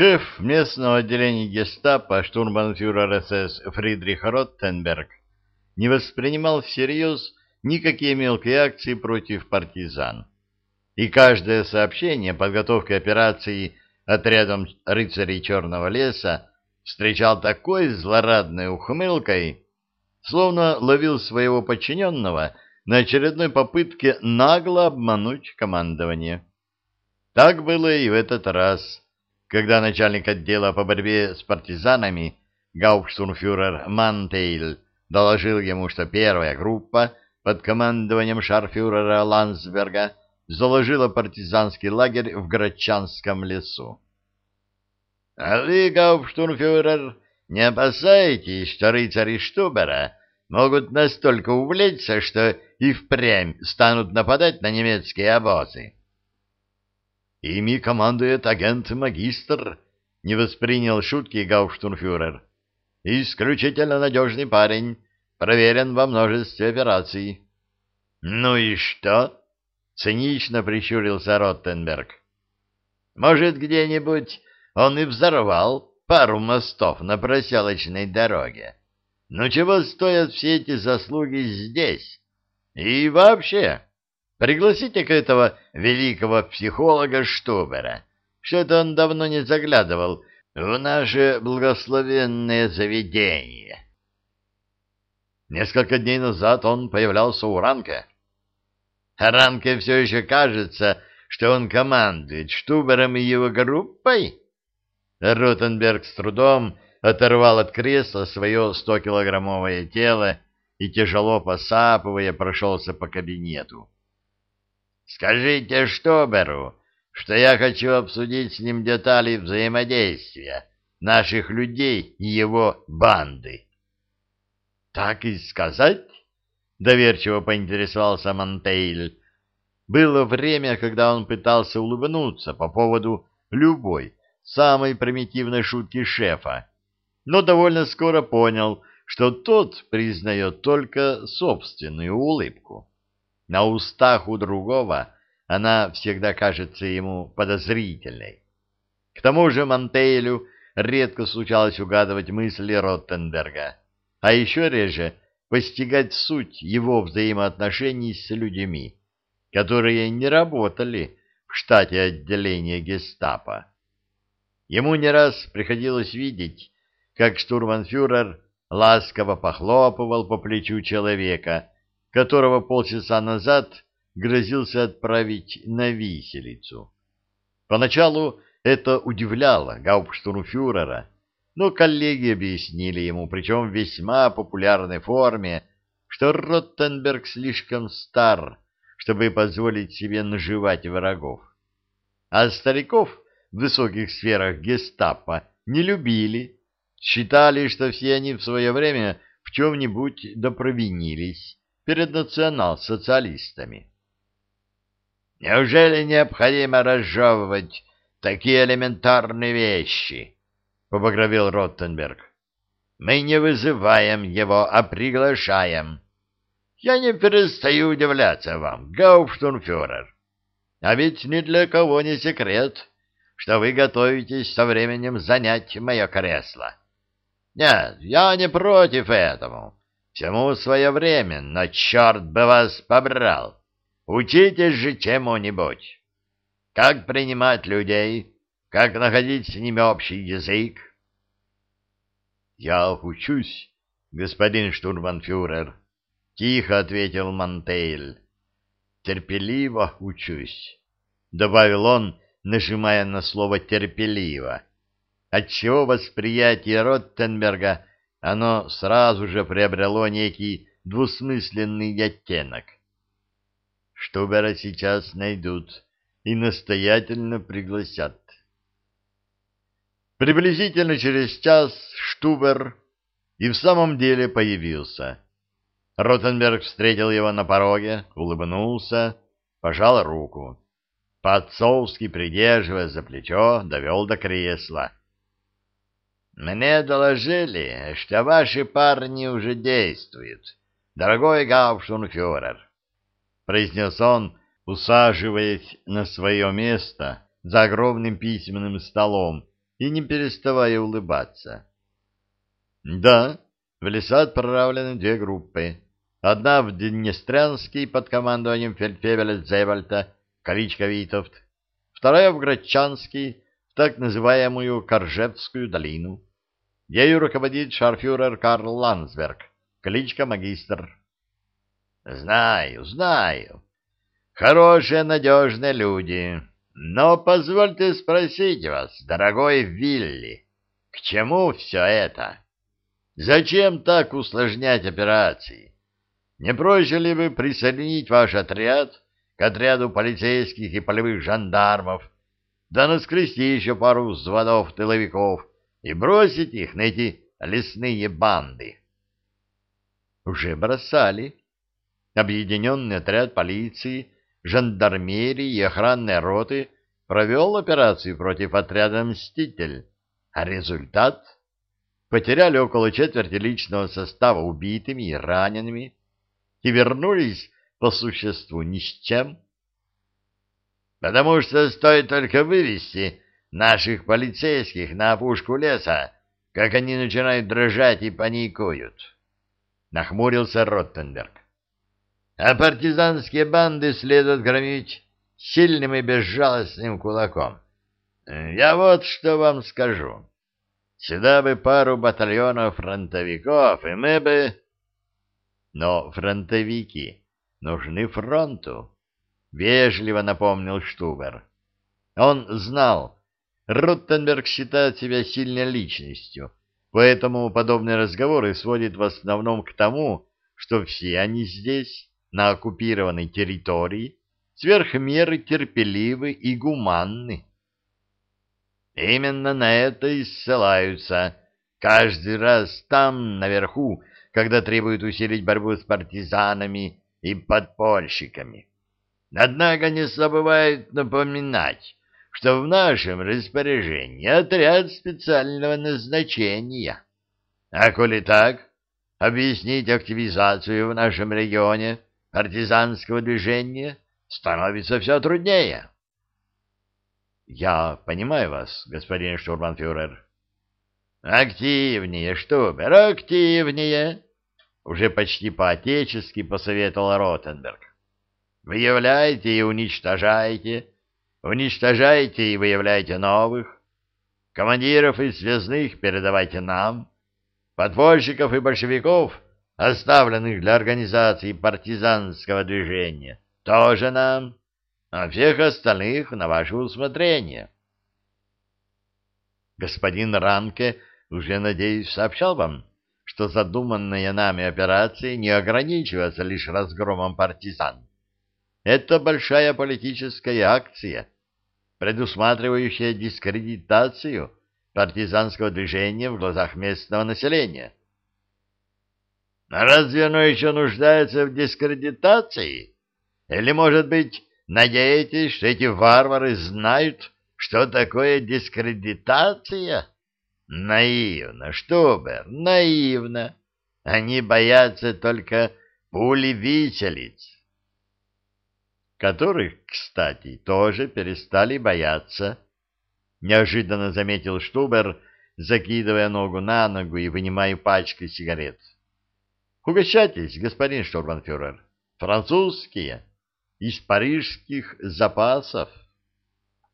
Шеф местного отделения гестапо, штурмбанфюрер СС Фридрих Роттенберг, не воспринимал всерьез никакие мелкие акции против партизан. И каждое сообщение подготовки операции отрядом рыцарей Черного леса встречал такой злорадной ухмылкой, словно ловил своего подчиненного на очередной попытке нагло обмануть командование. Так было и в этот раз, когда начальник отдела по борьбе с партизанами гауптштурмфюрер Мантейль доложил ему, что первая группа под командованием шарфюрера Ландсберга заложила партизанский лагерь в Грачанском лесу. — А вы, гауптштурмфюрер, не опасаетесь, что рыцари Штубера могут настолько увлечься, что и впрямь станут нападать на немецкие обозы? — Ими командует агент-магистр, — не воспринял шутки гауптштурмфюрер. — Исключительно надежный парень, проверен во множестве операций. — Ну и что? — цинично прищурился Роттенберг. — Может, где-нибудь он и взорвал пару мостов на проселочной дороге. Но чего стоят все эти заслуги здесь? И вообще, пригласите-ка этого великого психолога Штубера. Что-то он давно не заглядывал в наше благословенное заведение. Несколько дней назад он появлялся у Ранка. Ранке все еще кажется, что он командует Штубером и его группой? Ротенберг с трудом оторвал от кресла свое стокилограммовое тело и, тяжело посапывая, прошелся по кабинету. «Скажите Штуберу, что я хочу обсудить с ним детали взаимодействия наших людей и его банды». Так и сказать? Доверчиво поинтересовался Монтейль. Было время, когда он пытался улыбнуться по поводу любой, самой примитивной шутки шефа, но довольно скоро понял, что тот признает только собственную улыбку. На устах у другого она всегда кажется ему подозрительной. К тому же Монтейлю редко случалось угадывать мысли Роттенберга а еще реже постигать суть его взаимоотношений с людьми, которые не работали в штате отделения гестапо. Ему не раз приходилось видеть, как штурманфюрер ласково похлопывал по плечу человека, которого полчаса назад грозился отправить на виселицу. Поначалу это удивляло гауптштурмфюрера, но коллеги объяснили ему, причем в весьма популярной форме, что Роттенберг слишком стар, чтобы позволить себе наживать врагов. А стариков в высоких сферах гестапо не любили, считали, что все они в свое время в чем-нибудь допровинились перед национал-социалистами. Неужели необходимо разжевывать такие элементарные вещи? — побагровел Роттенберг. «Мы не вызываем его, а приглашаем. Я не перестаю удивляться вам, гауптштурмфюрер. А ведь ни для кого не секрет, что вы готовитесь со временем занять мое кресло. Нет, я не против этому. Всему свое время, но черт бы вас побрал. Учитесь же чему-нибудь. Как принимать людей, как находить с ними общий язык? — Я учусь, господин штурманфюрер, — тихо ответил Монтейль. — Терпеливо учусь, — добавил он, нажимая на слово «терпеливо», отчего восприятие Роттенберга оно сразу же приобрело некий двусмысленный оттенок. Штубера сейчас найдут и настоятельно пригласят. Приблизительно через час Штубер и в самом деле появился. Ротенберг встретил его на пороге, улыбнулся, пожал руку. По-отцовски, придерживая за плечо, довел до кресла. «Мне доложили, что ваши парни уже действуют, дорогой гауптштурмфюрер», — произнес он, усаживаясь на свое место за огромным письменным столом, и не переставая улыбаться. Да, в леса отправлены две группы. Одна в Днестрянский под командованием фельдфебеля Зевальта, кличка Витовт, вторая в Грачанский, в так называемую Коржевскую долину. Ею руководит шарфюрер Карл Ландсберг, кличка Магистр. Знаю, знаю. Хорошие, надежные люди. Но позвольте спросить вас, дорогой Вилли, к чему все это? Зачем так усложнять операции? Не проще ли вы присоединить ваш отряд к отряду полицейских и полевых жандармов, да наскрести еще пару взводов тыловиков и бросить их на эти лесные банды? Уже бросали. Объединенный отряд полиции, жандармерии и охранной роты провел операцию против отряда «Мститель», а результат — потеряли около четверти личного состава убитыми и ранеными и вернулись по существу ни с чем. Потому что стоит только вывести наших полицейских на опушку леса, как они начинают дрожать и паникуют. Нахмурился Роттенберг. А партизанские банды следует громить сильным и безжалостным кулаком. Я вот что вам скажу. Сюда бы пару батальонов фронтовиков, и мы бы... Но фронтовики нужны фронту, — вежливо напомнил Штубер. Он знал, Руттенберг считает себя сильной личностью, поэтому подобные разговоры сводит в основном к тому, что все они здесь, на оккупированной территории, сверх меры терпеливы и гуманны. Именно на это и ссылаются. Каждый раз там, наверху, когда требуют усилить борьбу с партизанами и подпольщиками. Однако не забывают напоминать, что в нашем распоряжении отряд специального назначения. А коли так, объяснить активизацию в нашем регионе партизанского движения становится все труднее. Я понимаю вас, господин штурманфюрер. Активнее, Штубер, активнее, уже почти по-отечески посоветовал Ротенберг. Выявляйте и уничтожайте, уничтожайте и выявляйте новых. Командиров и связных передавайте нам. Подпольщиков и большевиков, оставленных для организации партизанского движения, тоже нам а всех остальных на ваше усмотрение. Господин Ранке уже, надеюсь, сообщал вам, что задуманная нами операция не ограничивается лишь разгромом партизан. Это большая политическая акция, предусматривающая дискредитацию партизанского движения в глазах местного населения. А разве оно еще нуждается в дискредитации? Или, может быть, Надеетесь, что эти варвары знают, что такое дискредитация? Наивно, Штубер, наивно. Они боятся только пули виселиц. Которых, кстати, тоже перестали бояться. Неожиданно заметил Штубер, закидывая ногу на ногу и вынимая пачку сигарет. Угощайтесь, господин штурманфюрер. Французские из парижских запасов.